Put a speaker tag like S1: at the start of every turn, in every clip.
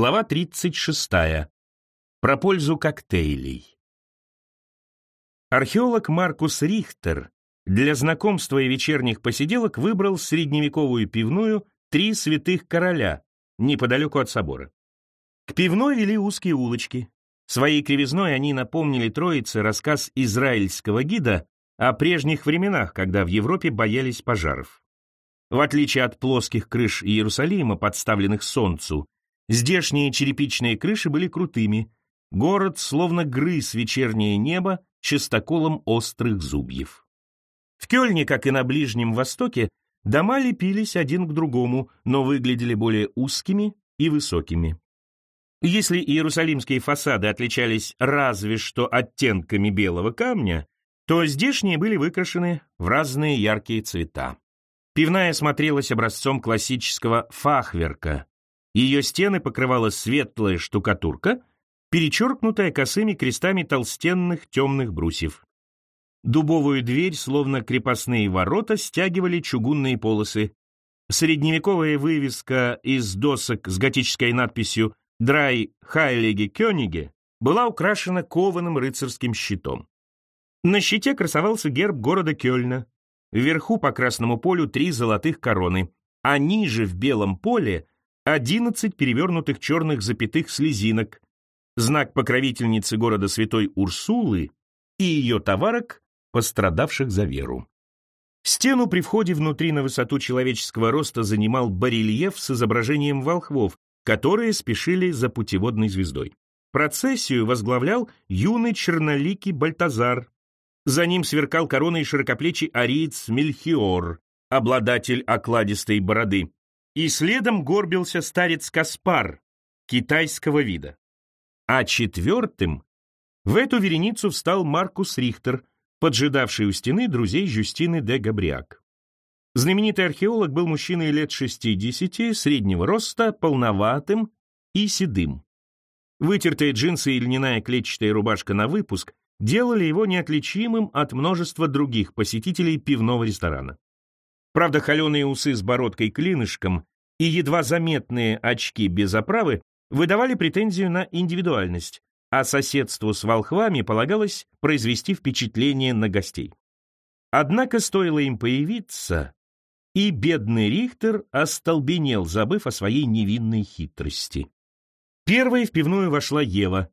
S1: Глава 36. Про пользу коктейлей. Археолог Маркус Рихтер для знакомства и вечерних посиделок выбрал средневековую пивную «Три святых короля» неподалеку от собора. К пивной вели узкие улочки. Своей кривизной они напомнили троице рассказ израильского гида о прежних временах, когда в Европе боялись пожаров. В отличие от плоских крыш Иерусалима, подставленных солнцу, Здешние черепичные крыши были крутыми. Город словно грыз вечернее небо частоколом острых зубьев. В Кёльне, как и на Ближнем Востоке, дома лепились один к другому, но выглядели более узкими и высокими. Если иерусалимские фасады отличались разве что оттенками белого камня, то здешние были выкрашены в разные яркие цвета. Пивная смотрелась образцом классического фахверка, ее стены покрывала светлая штукатурка, перечеркнутая косыми крестами толстенных темных брусьев. Дубовую дверь, словно крепостные ворота, стягивали чугунные полосы. Средневековая вывеска из досок с готической надписью «Драй Хайлиге Кёниге» была украшена кованым рыцарским щитом. На щите красовался герб города Кёльна. Вверху по красному полю три золотых короны, а ниже в белом поле 11 перевернутых черных запятых слезинок, знак покровительницы города Святой Урсулы и ее товарок, пострадавших за веру. Стену при входе внутри на высоту человеческого роста занимал барельеф с изображением волхвов, которые спешили за путеводной звездой. Процессию возглавлял юный черноликий Бальтазар. За ним сверкал короной широкоплечий ариец Мельхиор, обладатель окладистой бороды и следом горбился старец Каспар, китайского вида. А четвертым в эту вереницу встал Маркус Рихтер, поджидавший у стены друзей Жюстины де Габриак. Знаменитый археолог был мужчиной лет 60, среднего роста, полноватым и седым. Вытертые джинсы и льняная клетчатая рубашка на выпуск делали его неотличимым от множества других посетителей пивного ресторана. Правда, холеные усы с бородкой-клинышком и едва заметные очки без оправы выдавали претензию на индивидуальность, а соседству с волхвами полагалось произвести впечатление на гостей. Однако стоило им появиться, и бедный Рихтер остолбенел, забыв о своей невинной хитрости. Первой в пивную вошла Ева.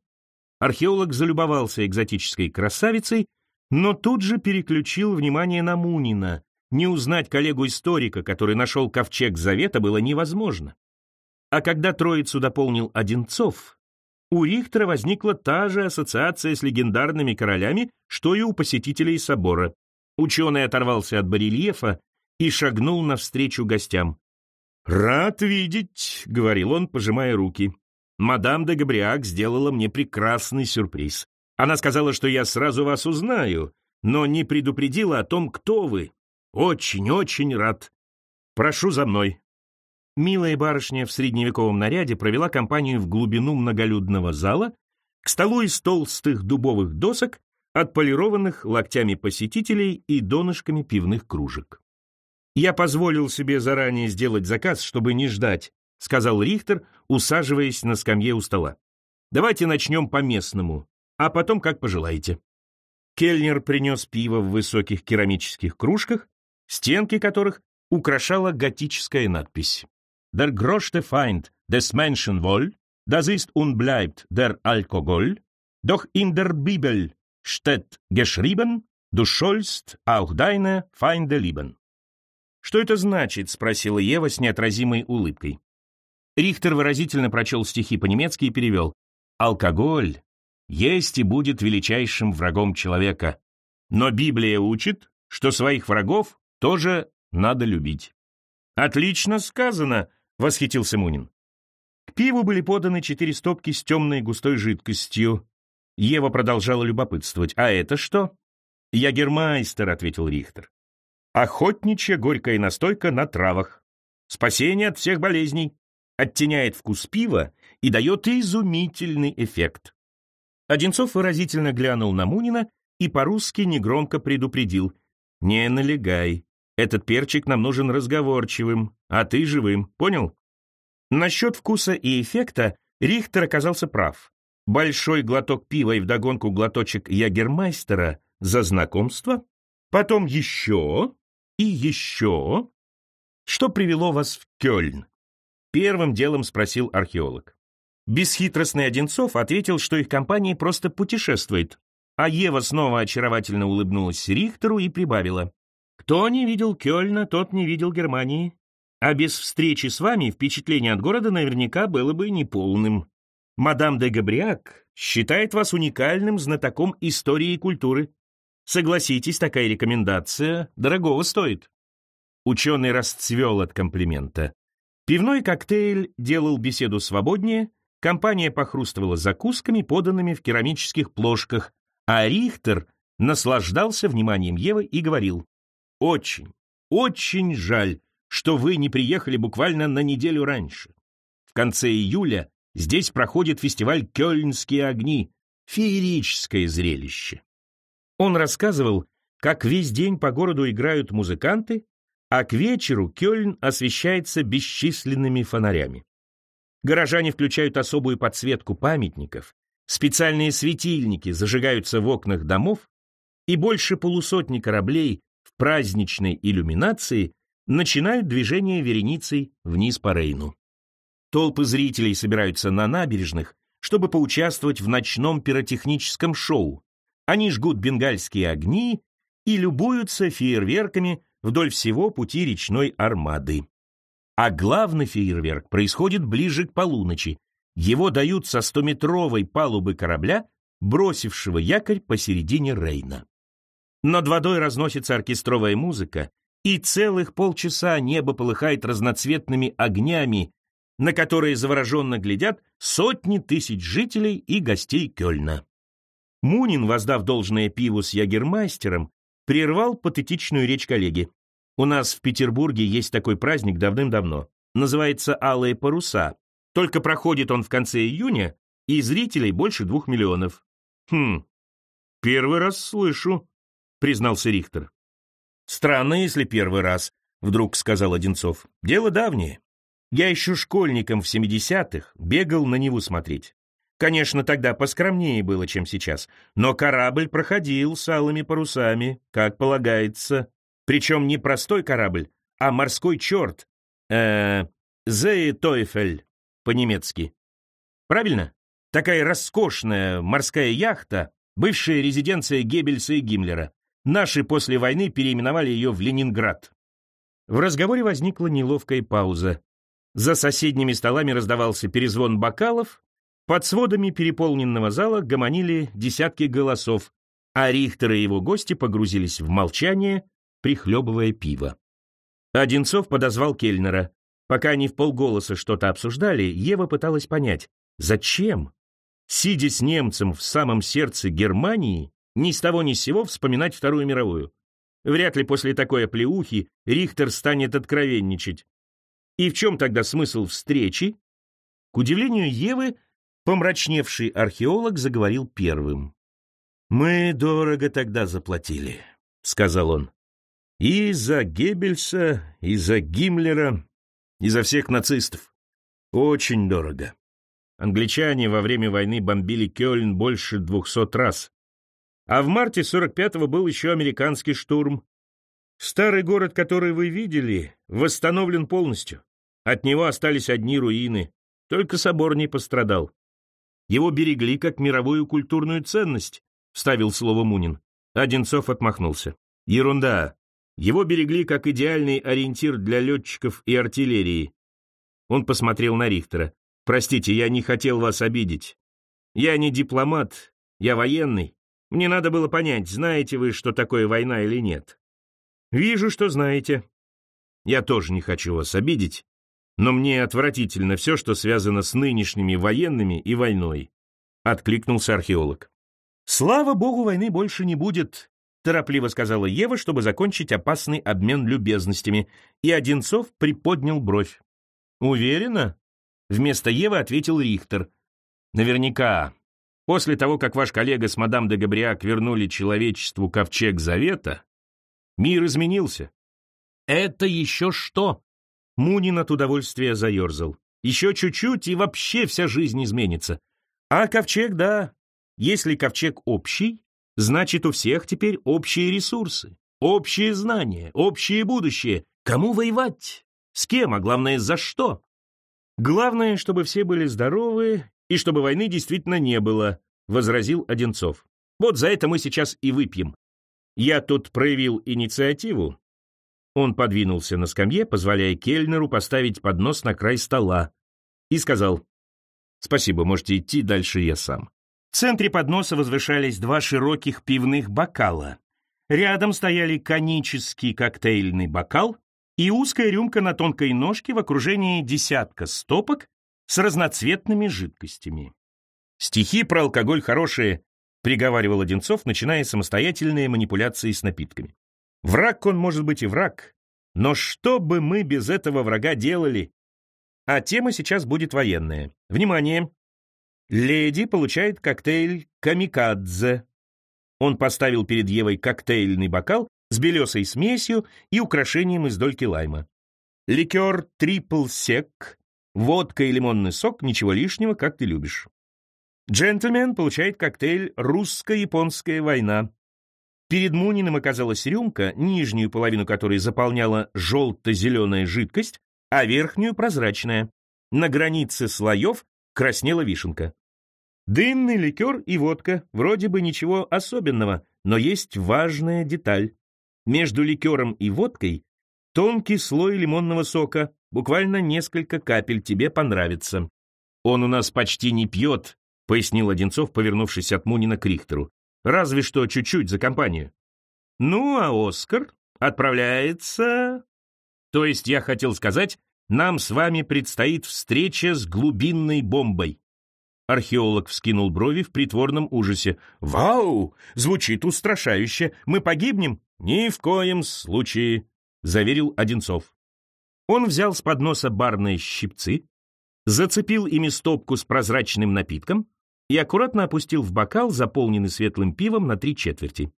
S1: Археолог залюбовался экзотической красавицей, но тут же переключил внимание на Мунина, не узнать коллегу-историка, который нашел ковчег Завета, было невозможно. А когда троицу дополнил Одинцов, у Рихтера возникла та же ассоциация с легендарными королями, что и у посетителей собора. Ученый оторвался от барельефа и шагнул навстречу гостям. «Рад видеть», — говорил он, пожимая руки. «Мадам де Габриак сделала мне прекрасный сюрприз. Она сказала, что я сразу вас узнаю, но не предупредила о том, кто вы. Очень-очень рад. Прошу за мной». Милая барышня в средневековом наряде провела компанию в глубину многолюдного зала, к столу из толстых дубовых досок, отполированных локтями посетителей и донышками пивных кружек. «Я позволил себе заранее сделать заказ, чтобы не ждать», сказал Рихтер, усаживаясь на скамье у стола. «Давайте начнем по-местному, а потом как пожелаете». Кельнер принес пиво в высоких керамических кружках, стенки которых украшала готическая надпись. «Der größte Feind des Menschen wohl, das ist und bleibt der Alkohol, doch in der Bibel steht geschrieben, du sollst auch deine Feinde lieben». «Что это значит?» — спросила Ева с неотразимой улыбкой. Рихтер выразительно прочел стихи по-немецки и перевел. «Алкоголь есть и будет величайшим врагом человека. Но Библия учит, что своих врагов тоже надо любить. «Отлично сказано!» — восхитился Мунин. К пиву были поданы четыре стопки с темной густой жидкостью. Ева продолжала любопытствовать. «А это что?» «Ягермайстер», — ответил Рихтер. «Охотничья горькая настойка на травах. Спасение от всех болезней. Оттеняет вкус пива и дает изумительный эффект». Одинцов выразительно глянул на Мунина и по-русски негромко предупредил. «Не налегай. Этот перчик нам нужен разговорчивым, а ты живым, понял?» Насчет вкуса и эффекта Рихтер оказался прав. Большой глоток пива и вдогонку глоточек ягермайстера за знакомство, потом еще и еще. Что привело вас в Кёльн? Первым делом спросил археолог. Бесхитростный Одинцов ответил, что их компания просто путешествует, а Ева снова очаровательно улыбнулась Рихтеру и прибавила. «Кто не видел Кёльна, тот не видел Германии. А без встречи с вами впечатление от города наверняка было бы неполным. Мадам де Габриак считает вас уникальным знатоком истории и культуры. Согласитесь, такая рекомендация дорогого стоит». Ученый расцвел от комплимента. Пивной коктейль делал беседу свободнее, компания похрустывала закусками, поданными в керамических плошках, а Рихтер наслаждался вниманием Евы и говорил, «Очень, очень жаль, что вы не приехали буквально на неделю раньше. В конце июля здесь проходит фестиваль «Кёльнские огни», феерическое зрелище. Он рассказывал, как весь день по городу играют музыканты, а к вечеру Кёльн освещается бесчисленными фонарями. Горожане включают особую подсветку памятников, Специальные светильники зажигаются в окнах домов, и больше полусотни кораблей праздничной иллюминации начинают движение вереницей вниз по Рейну. Толпы зрителей собираются на набережных, чтобы поучаствовать в ночном пиротехническом шоу. Они жгут бенгальские огни и любуются фейерверками вдоль всего пути речной армады. А главный фейерверк происходит ближе к полуночи, его дают со стометровой палубы корабля, бросившего якорь посередине Рейна. Над водой разносится оркестровая музыка, и целых полчаса небо полыхает разноцветными огнями, на которые завороженно глядят сотни тысяч жителей и гостей Кёльна. Мунин, воздав должное пиву с ягермайстером, прервал патетичную речь коллеги. «У нас в Петербурге есть такой праздник давным-давно. Называется «Алые паруса», только проходит он в конце июня, и зрителей больше двух миллионов. Хм, первый раз слышу, признался Рихтер. Странно, если первый раз, вдруг сказал Одинцов. Дело давнее. Я еще школьником в 70-х бегал на Неву смотреть. Конечно, тогда поскромнее было, чем сейчас, но корабль проходил с алыми парусами, как полагается. Причем не простой корабль, а морской черт. Э, Тойфель по-немецки. Правильно? Такая роскошная морская яхта, бывшая резиденция Геббельса и Гиммлера. Наши после войны переименовали ее в Ленинград. В разговоре возникла неловкая пауза. За соседними столами раздавался перезвон бокалов, под сводами переполненного зала гомонили десятки голосов, а Рихтер и его гости погрузились в молчание, прихлебывая пиво. Одинцов подозвал Кельнера. Пока они в полголоса что-то обсуждали, Ева пыталась понять, зачем, сидя с немцем в самом сердце Германии, ни с того ни с сего вспоминать Вторую мировую. Вряд ли после такой оплеухи Рихтер станет откровенничать. И в чем тогда смысл встречи? К удивлению Евы, помрачневший археолог заговорил первым. «Мы дорого тогда заплатили», — сказал он. «И за Геббельса, и за Гиммлера, Изо всех нацистов. Очень дорого. Англичане во время войны бомбили Кёльн больше двухсот раз. А в марте 45-го был еще американский штурм. Старый город, который вы видели, восстановлен полностью. От него остались одни руины. Только собор не пострадал. Его берегли как мировую культурную ценность, вставил слово Мунин. Одинцов отмахнулся. Ерунда. Его берегли как идеальный ориентир для летчиков и артиллерии. Он посмотрел на Рихтера. «Простите, я не хотел вас обидеть. Я не дипломат, я военный. Мне надо было понять, знаете вы, что такое война или нет. Вижу, что знаете. Я тоже не хочу вас обидеть, но мне отвратительно все, что связано с нынешними военными и войной», — откликнулся археолог. «Слава богу, войны больше не будет», торопливо сказала Ева, чтобы закончить опасный обмен любезностями, и Одинцов приподнял бровь. «Уверена?» — вместо Евы ответил Рихтер. «Наверняка. После того, как ваш коллега с мадам де Габриак вернули человечеству ковчег завета, мир изменился». «Это еще что?» Мунин от удовольствия заерзал. Еще чуть-чуть, и вообще вся жизнь изменится. А ковчег, да. Если ковчег общий, значит, у всех теперь общие ресурсы, общие знания, общее будущее. Кому воевать? С кем, а главное, за что? Главное, чтобы все были здоровы и чтобы войны действительно не было, возразил Одинцов. Вот за это мы сейчас и выпьем. Я тут проявил инициативу. Он подвинулся на скамье, позволяя Кельнеру поставить поднос на край стола, и сказал, «Спасибо, можете идти, дальше я сам». В центре подноса возвышались два широких пивных бокала. Рядом стояли конический коктейльный бокал и узкая рюмка на тонкой ножке в окружении десятка стопок с разноцветными жидкостями. «Стихи про алкоголь хорошие», — приговаривал Одинцов, начиная самостоятельные манипуляции с напитками. «Враг он может быть и враг, но что бы мы без этого врага делали? А тема сейчас будет военная. Внимание! Леди получает коктейль «Камикадзе». Он поставил перед Евой коктейльный бокал с белесой смесью и украшением из дольки лайма. Ликер «Трипл Сек», водка и лимонный сок, ничего лишнего, как ты любишь. Джентльмен получает коктейль «Русско-японская война». Перед Муниным оказалась рюмка, нижнюю половину которой заполняла желто-зеленая жидкость, а верхнюю — прозрачная. На границе слоев краснела вишенка. Дынный ликер и водка, вроде бы ничего особенного, но есть важная деталь. Между ликером и водкой тонкий слой лимонного сока, буквально несколько капель, тебе понравится. Он у нас почти не пьет, пояснил Одинцов, повернувшись от Мунина к Рихтеру. «Разве что чуть-чуть за компанию». «Ну, а Оскар отправляется...» «То есть я хотел сказать, нам с вами предстоит встреча с глубинной бомбой». Археолог вскинул брови в притворном ужасе. «Вау! Звучит устрашающе! Мы погибнем?» «Ни в коем случае», — заверил Одинцов. Он взял с подноса барные щипцы, зацепил ими стопку с прозрачным напитком, и аккуратно опустил в бокал, заполненный светлым пивом, на три четверти.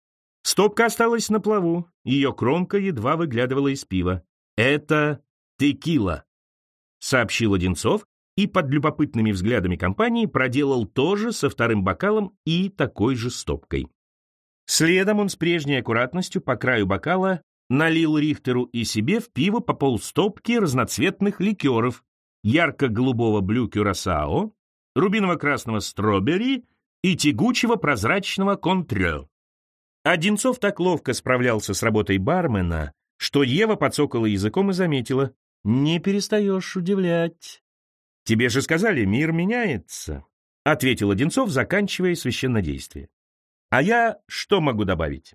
S1: Стопка осталась на плаву, ее кромка едва выглядывала из пива. «Это текила», — сообщил Одинцов, и под любопытными взглядами компании проделал то же со вторым бокалом и такой же стопкой. Следом он с прежней аккуратностью по краю бокала налил Рихтеру и себе в пиво по полстопки разноцветных ликеров, ярко-голубого блю кюрасао, рубиново-красного стробери и тягучего прозрачного контрё. Одинцов так ловко справлялся с работой бармена, что Ева подсокала языком и заметила. «Не перестаешь удивлять». «Тебе же сказали, мир меняется», — ответил Одинцов, заканчивая священнодействие. «А я что могу добавить?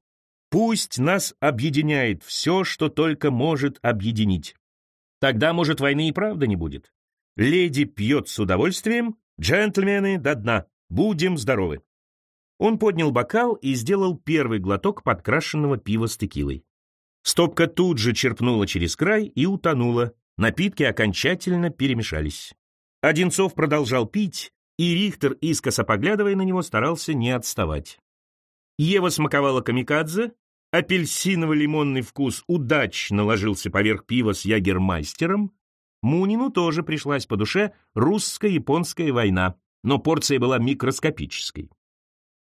S1: Пусть нас объединяет все, что только может объединить. Тогда, может, войны и правда не будет. Леди пьет с удовольствием, «Джентльмены, до дна! Будем здоровы!» Он поднял бокал и сделал первый глоток подкрашенного пива с текилой. Стопка тут же черпнула через край и утонула. Напитки окончательно перемешались. Одинцов продолжал пить, и Рихтер, искоса поглядывая на него, старался не отставать. Ева смаковала камикадзе, апельсиново-лимонный вкус удачно ложился поверх пива с ягермайстером, Мунину тоже пришлась по душе русско-японская война, но порция была микроскопической.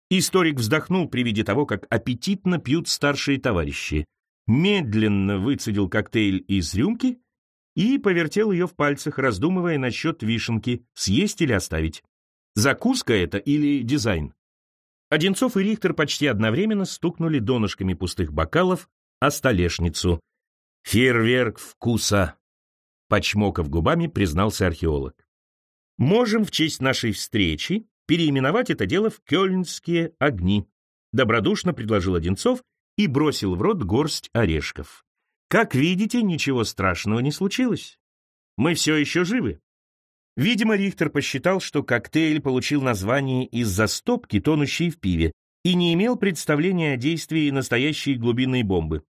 S1: Историк вздохнул при виде того, как аппетитно пьют старшие товарищи, медленно выцедил коктейль из рюмки и повертел ее в пальцах, раздумывая насчет вишенки, съесть или оставить. Закуска это или дизайн? Одинцов и Рихтер почти одновременно стукнули донышками пустых бокалов о столешницу. Фейерверк вкуса Почмоков губами, признался археолог. Можем в честь нашей встречи переименовать это дело в Кёльнские огни, добродушно предложил Одинцов и бросил в рот горсть орешков. Как видите, ничего страшного не случилось. Мы все еще живы. Видимо, Рихтер посчитал, что коктейль получил название из-за стопки, тонущей в пиве, и не имел представления о действии настоящей глубинной бомбы.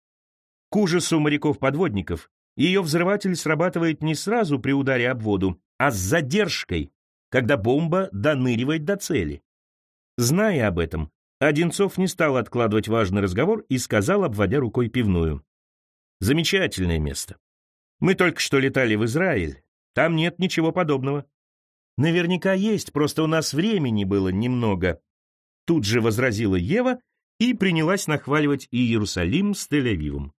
S1: К ужасу моряков-подводников ее взрыватель срабатывает не сразу при ударе об воду, а с задержкой, когда бомба доныривает до цели. Зная об этом, Одинцов не стал откладывать важный разговор и сказал, обводя рукой пивную. «Замечательное место. Мы только что летали в Израиль. Там нет ничего подобного. Наверняка есть, просто у нас времени было немного. Тут же возразила Ева и принялась нахваливать Иерусалим с Тель-Авивом.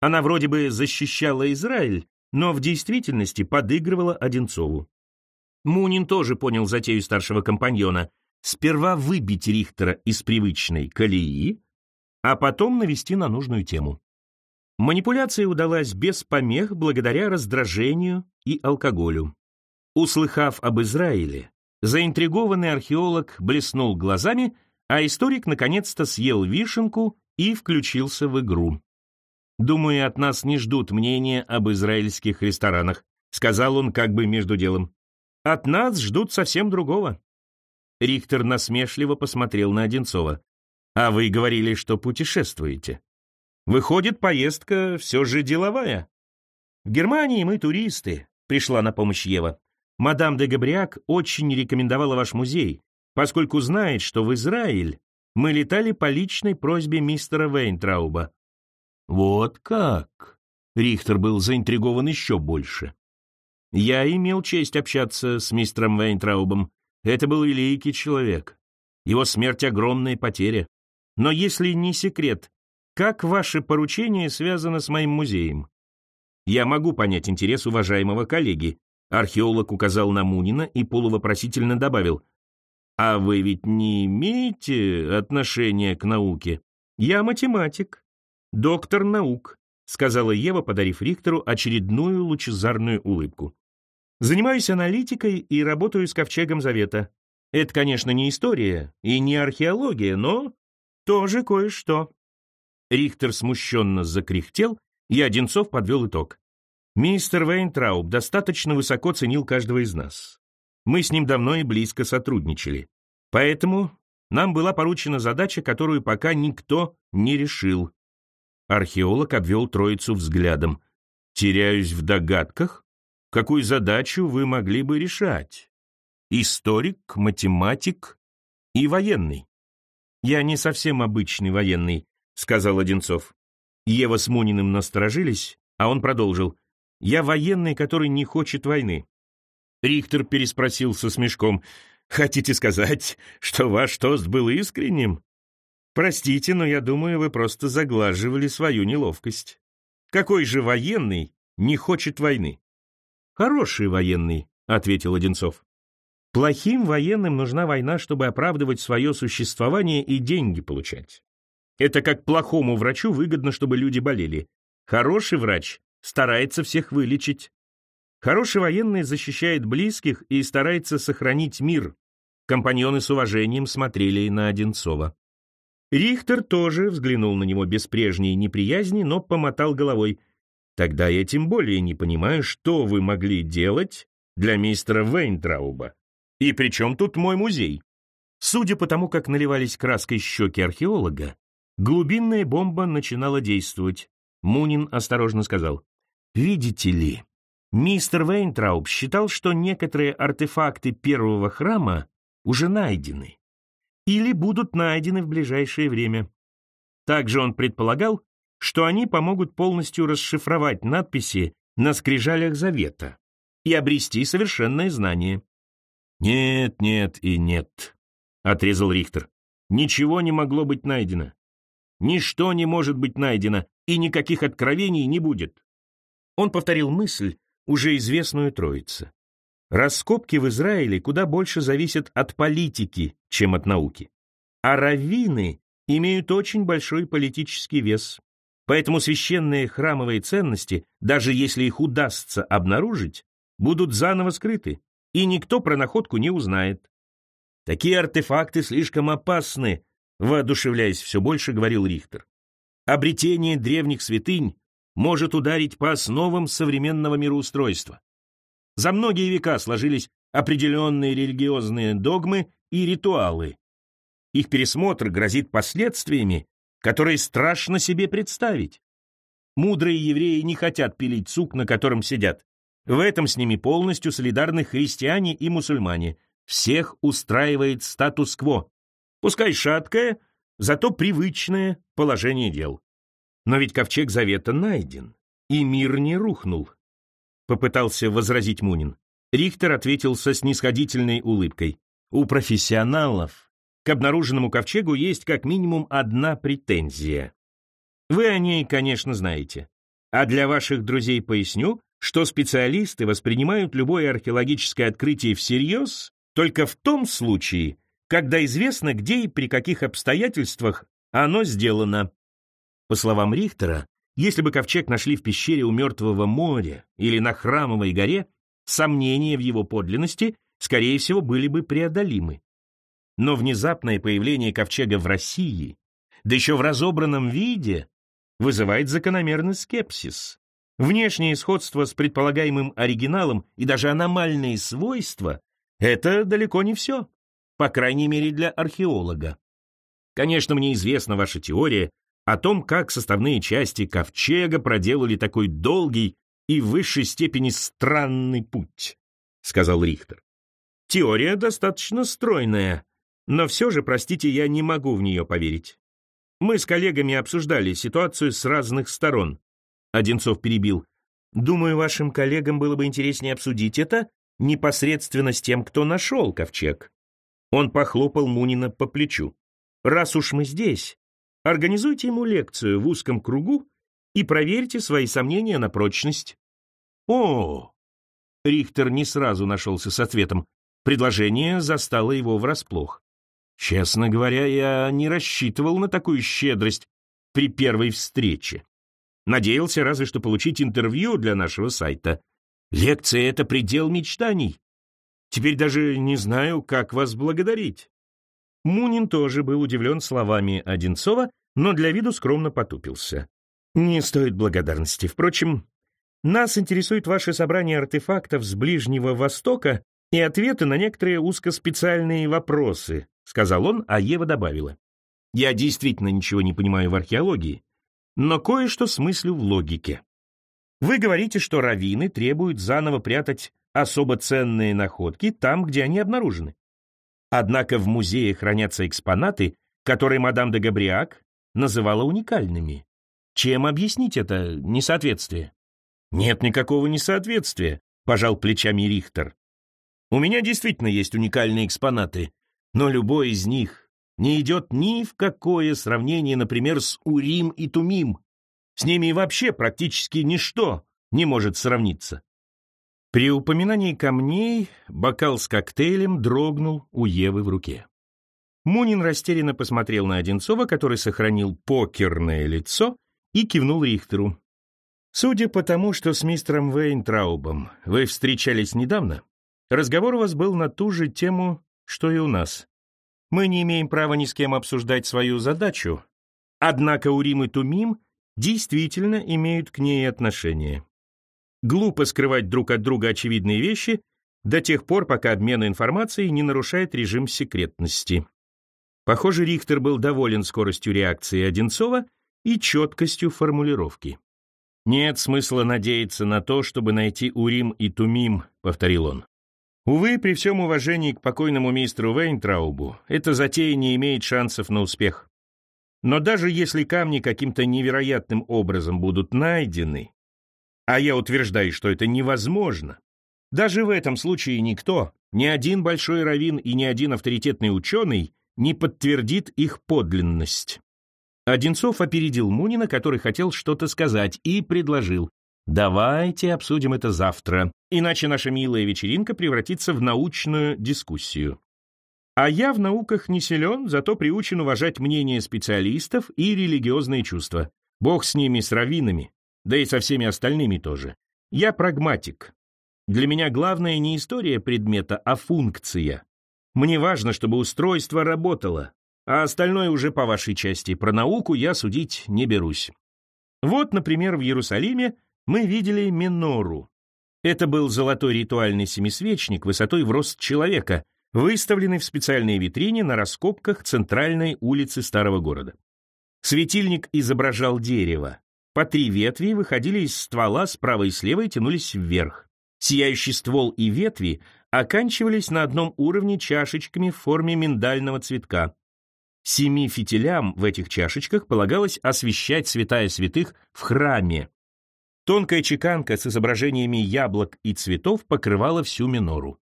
S1: Она вроде бы защищала Израиль, но в действительности подыгрывала Одинцову. Мунин тоже понял затею старшего компаньона. Сперва выбить Рихтера из привычной колеи, а потом навести на нужную тему. Манипуляция удалась без помех благодаря раздражению и алкоголю. Услыхав об Израиле, заинтригованный археолог блеснул глазами, а историк наконец-то съел вишенку и включился в игру. «Думаю, от нас не ждут мнения об израильских ресторанах», сказал он как бы между делом. «От нас ждут совсем другого». Рихтер насмешливо посмотрел на Одинцова. «А вы говорили, что путешествуете. Выходит, поездка все же деловая». «В Германии мы туристы», — пришла на помощь Ева. «Мадам де Габриак очень рекомендовала ваш музей, поскольку знает, что в Израиль мы летали по личной просьбе мистера Вейнтрауба. Вот как? Рихтер был заинтригован еще больше. Я имел честь общаться с мистером Вейнтраубом. Это был великий человек. Его смерть — огромная потеря. Но если не секрет, как ваше поручение связано с моим музеем? Я могу понять интерес уважаемого коллеги. Археолог указал на Мунина и полувопросительно добавил. А вы ведь не имеете отношения к науке? Я математик. «Доктор наук», — сказала Ева, подарив Рихтеру очередную лучезарную улыбку. «Занимаюсь аналитикой и работаю с Ковчегом Завета. Это, конечно, не история и не археология, но тоже кое-что». Рихтер смущенно закряхтел, и Одинцов подвел итог. «Мистер Вейнтрауб достаточно высоко ценил каждого из нас. Мы с ним давно и близко сотрудничали. Поэтому нам была поручена задача, которую пока никто не решил. Археолог обвел троицу взглядом. «Теряюсь в догадках? Какую задачу вы могли бы решать? Историк, математик и военный?» «Я не совсем обычный военный», — сказал Одинцов. Ева с Муниным насторожились, а он продолжил. «Я военный, который не хочет войны». Рихтер переспросил со смешком. «Хотите сказать, что ваш тост был искренним?» Простите, но я думаю, вы просто заглаживали свою неловкость. Какой же военный не хочет войны? Хороший военный, ответил Одинцов. Плохим военным нужна война, чтобы оправдывать свое существование и деньги получать. Это как плохому врачу выгодно, чтобы люди болели. Хороший врач старается всех вылечить. Хороший военный защищает близких и старается сохранить мир. Компаньоны с уважением смотрели на Одинцова. Рихтер тоже взглянул на него без прежней неприязни, но помотал головой. «Тогда я тем более не понимаю, что вы могли делать для мистера Вейнтрауба. И при чем тут мой музей?» Судя по тому, как наливались краской щеки археолога, глубинная бомба начинала действовать. Мунин осторожно сказал, «Видите ли, мистер Вейнтрауб считал, что некоторые артефакты первого храма уже найдены или будут найдены в ближайшее время. Также он предполагал, что они помогут полностью расшифровать надписи на скрижалях Завета и обрести совершенное знание. «Нет, нет и нет», — отрезал Рихтер. «Ничего не могло быть найдено. Ничто не может быть найдено, и никаких откровений не будет». Он повторил мысль, уже известную троице. Раскопки в Израиле куда больше зависят от политики, чем от науки. А раввины имеют очень большой политический вес. Поэтому священные храмовые ценности, даже если их удастся обнаружить, будут заново скрыты, и никто про находку не узнает. Такие артефакты слишком опасны, воодушевляясь все больше, говорил Рихтер. Обретение древних святынь может ударить по основам современного мироустройства. За многие века сложились определенные религиозные догмы и ритуалы. Их пересмотр грозит последствиями, которые страшно себе представить. Мудрые евреи не хотят пилить сук, на котором сидят. В этом с ними полностью солидарны христиане и мусульмане. Всех устраивает статус-кво. Пускай шаткое, зато привычное положение дел. Но ведь ковчег завета найден, и мир не рухнул. попытался возразить Мунин. Рихтер ответил со снисходительной улыбкой. У профессионалов к обнаруженному ковчегу есть как минимум одна претензия. Вы о ней, конечно, знаете. А для ваших друзей поясню, что специалисты воспринимают любое археологическое открытие всерьез только в том случае, когда известно, где и при каких обстоятельствах оно сделано. По словам Рихтера, если бы ковчег нашли в пещере у Мертвого моря или на Храмовой горе, сомнения в его подлинности, скорее всего, были бы преодолимы. Но внезапное появление ковчега в России, да еще в разобранном виде, вызывает закономерный скепсис. Внешнее сходство с предполагаемым оригиналом и даже аномальные свойства — это далеко не все, по крайней мере для археолога. Конечно, мне известна ваша теория о том, как составные части ковчега проделали такой долгий и в высшей степени странный путь, — сказал Рихтер. Теория достаточно стройная, но все же, простите, я не могу в нее поверить. Мы с коллегами обсуждали ситуацию с разных сторон. Одинцов перебил. Думаю, вашим коллегам было бы интереснее обсудить это непосредственно с тем, кто нашел ковчег. Он похлопал Мунина по плечу. Раз уж мы здесь, организуйте ему лекцию в узком кругу и проверьте свои сомнения на прочность. О! Рихтер не сразу нашелся с ответом. Предложение застало его врасплох. Честно говоря, я не рассчитывал на такую щедрость при первой встрече. Надеялся разве что получить интервью для нашего сайта. Лекция — это предел мечтаний. Теперь даже не знаю, как вас благодарить. Мунин тоже был удивлен словами Одинцова, но для виду скромно потупился. Не стоит благодарности. Впрочем, нас интересует ваше собрание артефактов с Ближнего Востока и ответы на некоторые узкоспециальные вопросы, сказал он, а Ева добавила. Я действительно ничего не понимаю в археологии, но кое-что смыслю в логике. Вы говорите, что раввины требуют заново прятать особо ценные находки там, где они обнаружены. Однако в музее хранятся экспонаты, которые мадам де Габриак называла уникальными. Чем объяснить это несоответствие? Нет никакого несоответствия, пожал плечами Рихтер. У меня действительно есть уникальные экспонаты, но любой из них не идет ни в какое сравнение, например, с Урим и Тумим. С ними вообще практически ничто не может сравниться. При упоминании камней бокал с коктейлем дрогнул у Евы в руке. Мунин растерянно посмотрел на Одинцова, который сохранил покерное лицо, и кивнул Рихтеру. «Судя по тому, что с мистером Вейнтраубом вы встречались недавно, разговор у вас был на ту же тему, что и у нас. Мы не имеем права ни с кем обсуждать свою задачу, однако Урим и Тумим действительно имеют к ней отношение. Глупо скрывать друг от друга очевидные вещи до тех пор, пока обмен информацией не нарушает режим секретности. Похоже, Рихтер был доволен скоростью реакции Одинцова и четкостью формулировки. «Нет смысла надеяться на то, чтобы найти Урим и Тумим», — повторил он. Увы, при всем уважении к покойному мистеру Вейнтраубу, эта затея не имеет шансов на успех. Но даже если камни каким-то невероятным образом будут найдены, а я утверждаю, что это невозможно, даже в этом случае никто, ни один большой раввин и ни один авторитетный ученый не подтвердит их подлинность. Одинцов опередил Мунина, который хотел что-то сказать, и предложил. Давайте обсудим это завтра, иначе наша милая вечеринка превратится в научную дискуссию. А я в науках не силен, зато приучен уважать мнение специалистов и религиозные чувства. Бог с ними, с раввинами, да и со всеми остальными тоже. Я прагматик. Для меня главное не история предмета, а функция. Мне важно, чтобы устройство работало, а остальное уже по вашей части. Про науку я судить не берусь. Вот, например, в Иерусалиме мы видели минору. Это был золотой ритуальный семисвечник высотой в рост человека, выставленный в специальной витрине на раскопках центральной улицы старого города. Светильник изображал дерево. По три ветви выходили из ствола справа и слева и тянулись вверх. Сияющий ствол и ветви оканчивались на одном уровне чашечками в форме миндального цветка. Семи фитилям в этих чашечках полагалось освещать святая святых в храме, Тонкая чеканка с изображениями яблок и цветов покрывала всю минору.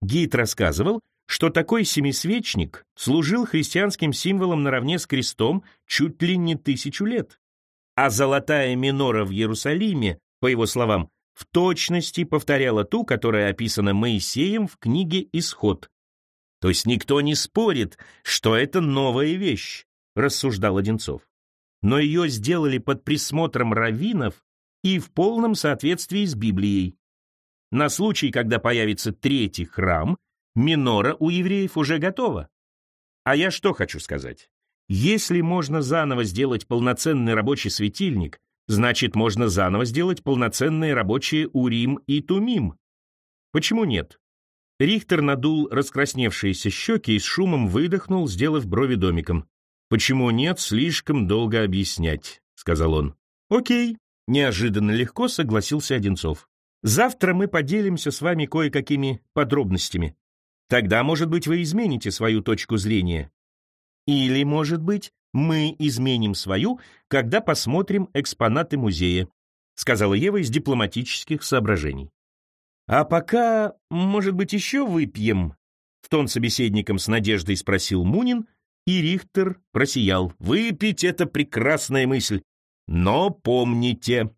S1: Гид рассказывал, что такой семисвечник служил христианским символом наравне с крестом чуть ли не тысячу лет. А золотая минора в Иерусалиме, по его словам, в точности повторяла ту, которая описана Моисеем в книге «Исход». То есть никто не спорит, что это новая вещь, рассуждал Одинцов. Но ее сделали под присмотром раввинов и в полном соответствии с Библией. На случай, когда появится третий храм, минора у евреев уже готова. А я что хочу сказать? Если можно заново сделать полноценный рабочий светильник, значит, можно заново сделать полноценные рабочие Урим и Тумим. Почему нет? Рихтер надул раскрасневшиеся щеки и с шумом выдохнул, сделав брови домиком. «Почему нет, слишком долго объяснять», — сказал он. «Окей», — неожиданно легко согласился Одинцов. «Завтра мы поделимся с вами кое-какими подробностями. Тогда, может быть, вы измените свою точку зрения. Или, может быть, мы изменим свою, когда посмотрим экспонаты музея», сказала Ева из дипломатических соображений. «А пока, может быть, еще выпьем?» В тон собеседником с надеждой спросил Мунин, и Рихтер просиял. «Выпить — это прекрасная мысль, но помните...»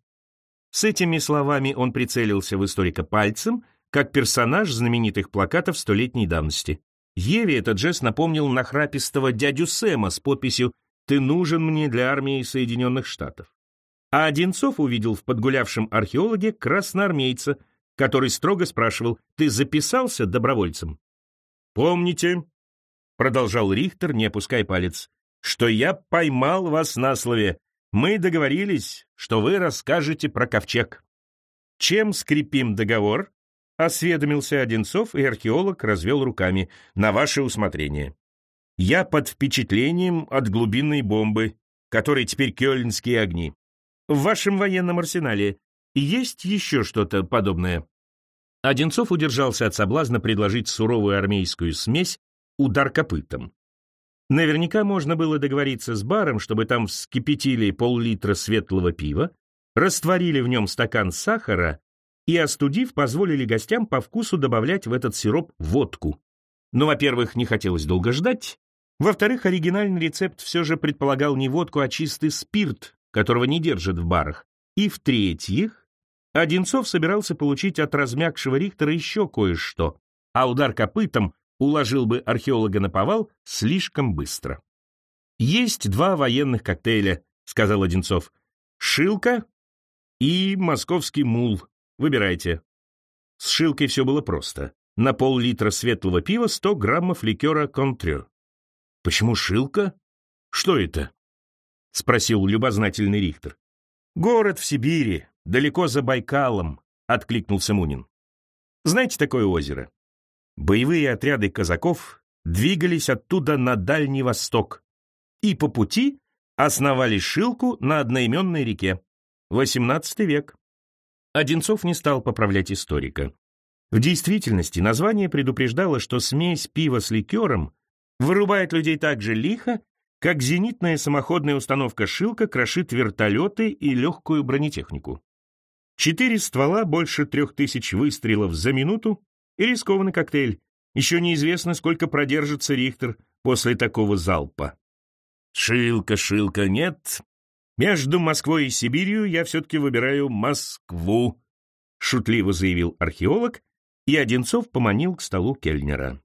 S1: С этими словами он прицелился в историка пальцем, как персонаж знаменитых плакатов столетней давности. Еве этот жест напомнил нахрапистого дядю Сэма с подписью «Ты нужен мне для армии Соединенных Штатов». А Одинцов увидел в подгулявшем археологе красноармейца, который строго спрашивал «Ты записался добровольцем?» «Помните», — продолжал Рихтер, не опуская палец, «что я поймал вас на слове. Мы договорились, что вы расскажете про ковчег. Чем скрепим договор?» Осведомился Одинцов, и археолог развел руками. «На ваше усмотрение. Я под впечатлением от глубинной бомбы, которой теперь кёльнские огни. В вашем военном арсенале есть еще что-то подобное?» Одинцов удержался от соблазна предложить суровую армейскую смесь удар копытом. Наверняка можно было договориться с баром, чтобы там вскипятили пол-литра светлого пива, растворили в нем стакан сахара и, остудив, позволили гостям по вкусу добавлять в этот сироп водку. Но, во-первых, не хотелось долго ждать, во-вторых, оригинальный рецепт все же предполагал не водку, а чистый спирт, которого не держат в барах. И, в-третьих, Одинцов собирался получить от размягшего Рихтера еще кое-что, а удар копытом уложил бы археолога на повал слишком быстро. «Есть два военных коктейля», — сказал Одинцов. «Шилка и московский мул. Выбирайте. С шилкой все было просто. На пол-литра светлого пива 100 граммов ликера контрё. «Почему шилка? Что это?» — спросил любознательный Рихтер. «Город в Сибири, далеко за Байкалом», — откликнулся Мунин. «Знаете такое озеро? Боевые отряды казаков двигались оттуда на Дальний Восток и по пути основали Шилку на одноименной реке. XVIII век. Одинцов не стал поправлять историка. В действительности название предупреждало, что смесь пива с ликером вырубает людей так же лихо, как зенитная самоходная установка «Шилка» крошит вертолеты и легкую бронетехнику. Четыре ствола, больше трех тысяч выстрелов за минуту и рискованный коктейль. Еще неизвестно, сколько продержится Рихтер после такого залпа. «Шилка, Шилка, нет, «Между Москвой и Сибирью я все-таки выбираю Москву», — шутливо заявил археолог, и Одинцов поманил к столу Кельнера.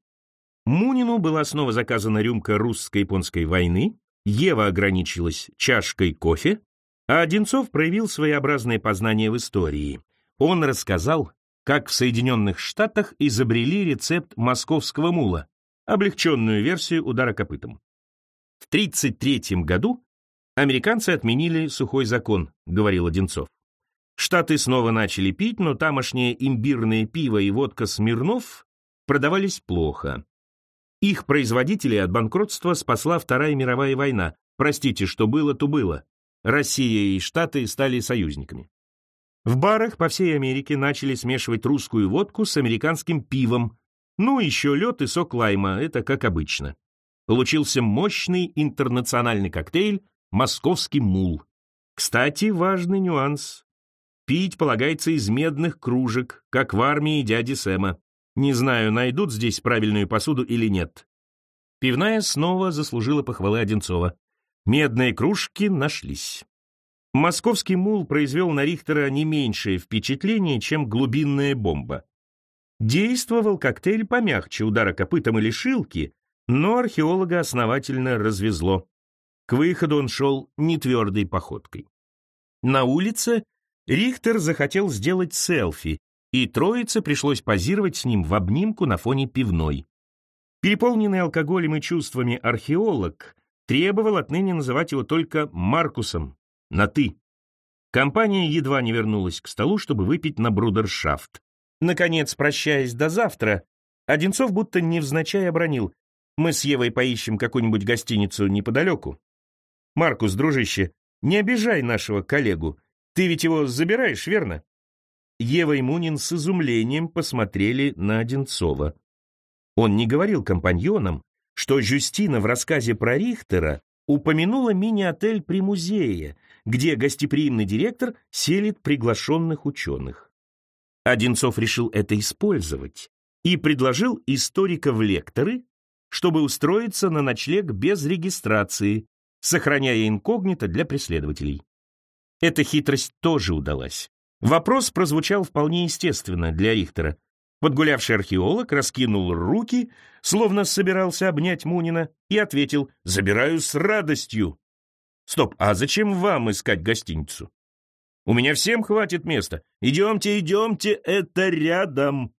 S1: Мунину была снова заказана рюмка русско-японской войны, Ева ограничилась чашкой кофе, а Одинцов проявил своеобразное познание в истории. Он рассказал, как в Соединенных Штатах изобрели рецепт московского мула, облегченную версию удара копытом. В 1933 году Американцы отменили сухой закон, говорил Одинцов. Штаты снова начали пить, но тамошнее имбирное пиво и водка Смирнов продавались плохо. Их производителей от банкротства спасла Вторая мировая война. Простите, что было, то было. Россия и Штаты стали союзниками. В барах по всей Америке начали смешивать русскую водку с американским пивом. Ну, еще лед и сок лайма, это как обычно. Получился мощный интернациональный коктейль, московский мул. Кстати, важный нюанс. Пить полагается из медных кружек, как в армии дяди Сэма. Не знаю, найдут здесь правильную посуду или нет. Пивная снова заслужила похвалы Одинцова. Медные кружки нашлись. Московский мул произвел на Рихтера не меньшее впечатление, чем глубинная бомба. Действовал коктейль помягче удара копытом или шилки, но археолога основательно развезло. К выходу он шел нетвердой походкой. На улице Рихтер захотел сделать селфи, и троице пришлось позировать с ним в обнимку на фоне пивной. Переполненный алкоголем и чувствами археолог требовал отныне называть его только Маркусом, на «ты». Компания едва не вернулась к столу, чтобы выпить на брудершафт. Наконец, прощаясь до завтра, Одинцов будто невзначай обронил. «Мы с Евой поищем какую-нибудь гостиницу неподалеку. Маркус, дружище, не обижай нашего коллегу. Ты ведь его забираешь, верно?» Ева и Мунин с изумлением посмотрели на Одинцова. Он не говорил компаньонам, что Жюстина в рассказе про Рихтера упомянула мини-отель при музее, где гостеприимный директор селит приглашенных ученых. Одинцов решил это использовать и предложил историка в лекторы, чтобы устроиться на ночлег без регистрации, сохраняя инкогнито для преследователей. Эта хитрость тоже удалась. Вопрос прозвучал вполне естественно для Рихтера. Подгулявший археолог раскинул руки, словно собирался обнять Мунина, и ответил «Забираю с радостью». «Стоп, а зачем вам искать гостиницу? У меня всем хватит места. Идемте, идемте, это рядом».